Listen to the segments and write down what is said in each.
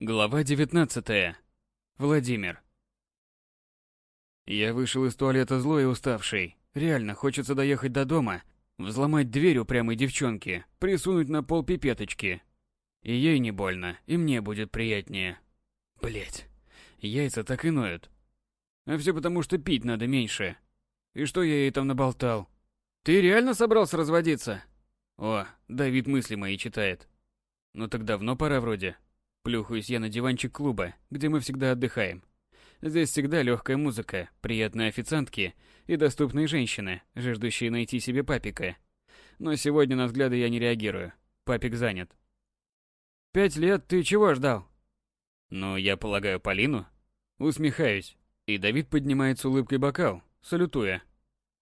Глава 19. Владимир. Я вышел из туалета злой и уставший. Реально хочется доехать до дома, взломать дверь упрямой девчонки, присунуть на пол пипеточки. И ей не больно, и мне будет приятнее. Блять, яйца так и ноют. А все потому, что пить надо меньше. И что я ей там наболтал? Ты реально собрался разводиться? О, Давид мысли мои читает. Ну так давно пора вроде. Плюхаюсь я на диванчик клуба, где мы всегда отдыхаем. Здесь всегда легкая музыка, приятные официантки и доступные женщины, жаждущие найти себе папика. Но сегодня на взгляды я не реагирую. Папик занят. «Пять лет ты чего ждал?» «Ну, я полагаю, Полину?» Усмехаюсь. И Давид поднимает с улыбкой бокал, салютуя.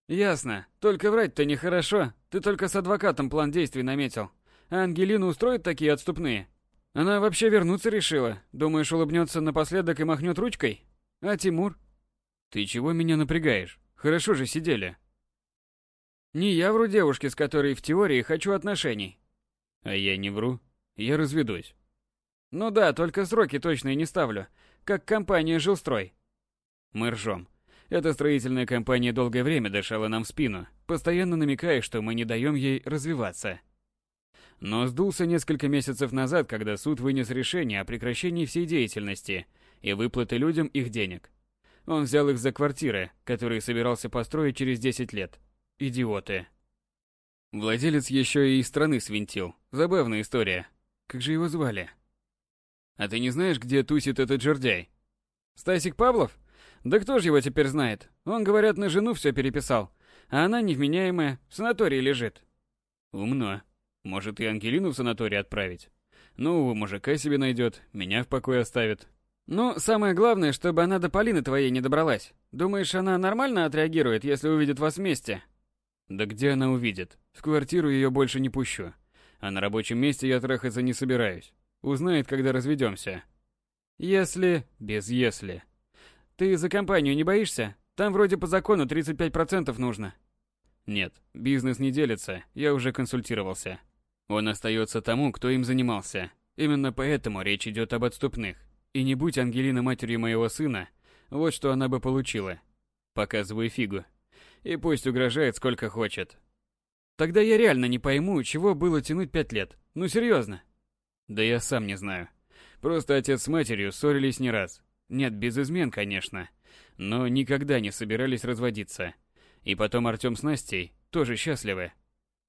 «Ясно. Только врать-то нехорошо. Ты только с адвокатом план действий наметил. А Ангелину устроит такие отступные?» Она вообще вернуться решила. Думаешь, улыбнется напоследок и махнет ручкой? А Тимур? Ты чего меня напрягаешь? Хорошо же сидели. Не я вру девушке, с которой в теории хочу отношений. А я не вру. Я разведусь. Ну да, только сроки точные не ставлю. Как компания «Жилстрой». Мы ржем. Эта строительная компания долгое время дышала нам в спину, постоянно намекая, что мы не даем ей развиваться но сдулся несколько месяцев назад, когда суд вынес решение о прекращении всей деятельности и выплаты людям их денег. Он взял их за квартиры, которые собирался построить через 10 лет. Идиоты. Владелец еще и из страны свинтил. Забавная история. Как же его звали? А ты не знаешь, где тусит этот жердяй? Стасик Павлов? Да кто же его теперь знает? Он, говорят, на жену все переписал. А она невменяемая, в санатории лежит. Умно. Может, и Ангелину в санаторий отправить? Нового мужика себе найдет, меня в покое оставит. Ну, самое главное, чтобы она до Полины твоей не добралась. Думаешь, она нормально отреагирует, если увидит вас вместе? Да где она увидит? В квартиру ее больше не пущу. А на рабочем месте я трахаться не собираюсь. Узнает, когда разведемся. Если... Без если. Ты за компанию не боишься? Там вроде по закону 35% нужно. Нет, бизнес не делится, я уже консультировался. Он остается тому, кто им занимался. Именно поэтому речь идет об отступных. И не будь Ангелина матерью моего сына, вот что она бы получила. Показываю фигу. И пусть угрожает сколько хочет. Тогда я реально не пойму, чего было тянуть пять лет. Ну серьезно. Да я сам не знаю. Просто отец с матерью ссорились не раз. Нет, без измен, конечно. Но никогда не собирались разводиться. И потом Артем с Настей тоже счастливы.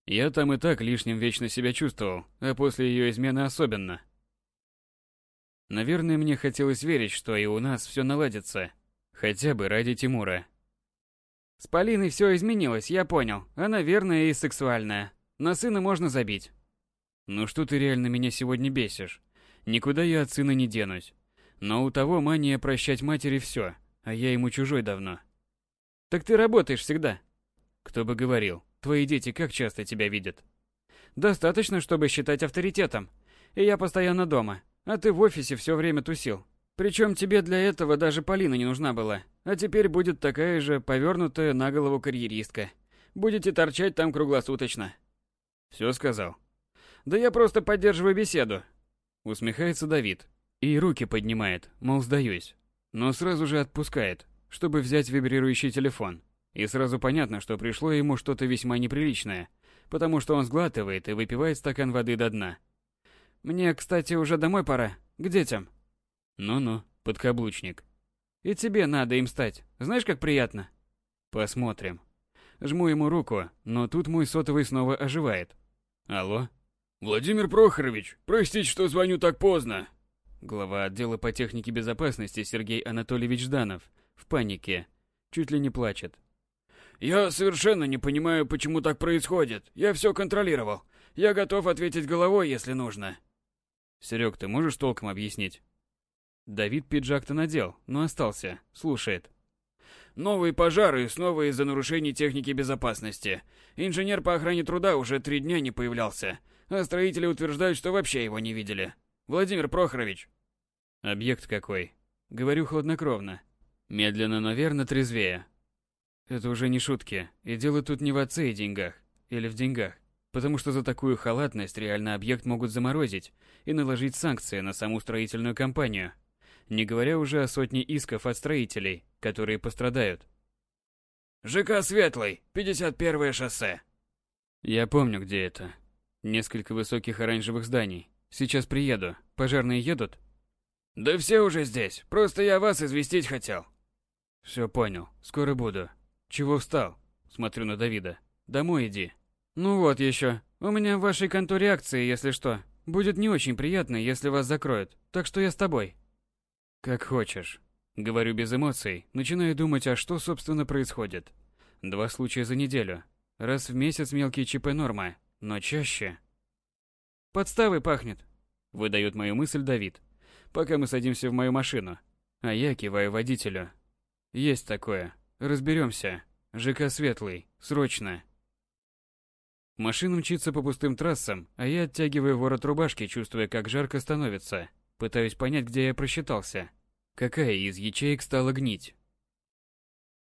Я там и так лишним вечно себя чувствовал, а после ее измены особенно. Наверное, мне хотелось верить, что и у нас все наладится. Хотя бы ради Тимура. С Полиной все изменилось, я понял. Она верная и сексуальная. На сына можно забить. Ну что ты реально меня сегодня бесишь? Никуда я от сына не денусь. Но у того мания прощать матери все, а я ему чужой давно. Так ты работаешь всегда. Кто бы говорил. Твои дети как часто тебя видят? Достаточно, чтобы считать авторитетом. И я постоянно дома, а ты в офисе все время тусил. Причем тебе для этого даже Полина не нужна была. А теперь будет такая же повернутая на голову карьеристка. Будете торчать там круглосуточно. Все сказал. Да я просто поддерживаю беседу. Усмехается Давид. И руки поднимает, мол, сдаюсь. Но сразу же отпускает, чтобы взять вибрирующий телефон. И сразу понятно, что пришло ему что-то весьма неприличное, потому что он сглатывает и выпивает стакан воды до дна. «Мне, кстати, уже домой пора. К детям». «Ну-ну, подкаблучник». «И тебе надо им стать. Знаешь, как приятно?» «Посмотрим». Жму ему руку, но тут мой сотовый снова оживает. «Алло?» «Владимир Прохорович, простите, что звоню так поздно». Глава отдела по технике безопасности Сергей Анатольевич Жданов в панике, чуть ли не плачет. Я совершенно не понимаю, почему так происходит. Я все контролировал. Я готов ответить головой, если нужно. Серег, ты можешь толком объяснить? Давид пиджак-то надел, но остался, слушает. Новые пожары снова из-за нарушений техники безопасности. Инженер по охране труда уже три дня не появлялся, а строители утверждают, что вообще его не видели. Владимир Прохорович. Объект какой? Говорю хладнокровно. Медленно, но верно трезвее. Это уже не шутки, и дело тут не в отце и деньгах, или в деньгах. потому что за такую халатность реально объект могут заморозить и наложить санкции на саму строительную компанию, не говоря уже о сотне исков от строителей, которые пострадают. ЖК Светлый, 51-е шоссе. Я помню, где это. Несколько высоких оранжевых зданий. Сейчас приеду. Пожарные едут? Да все уже здесь. Просто я вас известить хотел. Все понял. Скоро буду. Чего встал? Смотрю на Давида. Домой иди. Ну вот еще. У меня в вашей конторе акции, если что. Будет не очень приятно, если вас закроют. Так что я с тобой. Как хочешь. Говорю без эмоций, начинаю думать, а что собственно происходит. Два случая за неделю. Раз в месяц мелкие ЧП норма, но чаще... Подставой пахнет, выдает мою мысль Давид, пока мы садимся в мою машину. А я киваю водителю. Есть такое. Разберемся. ЖК Светлый. Срочно. Машина мчится по пустым трассам, а я оттягиваю ворот рубашки, чувствуя, как жарко становится. Пытаюсь понять, где я просчитался. Какая из ячеек стала гнить.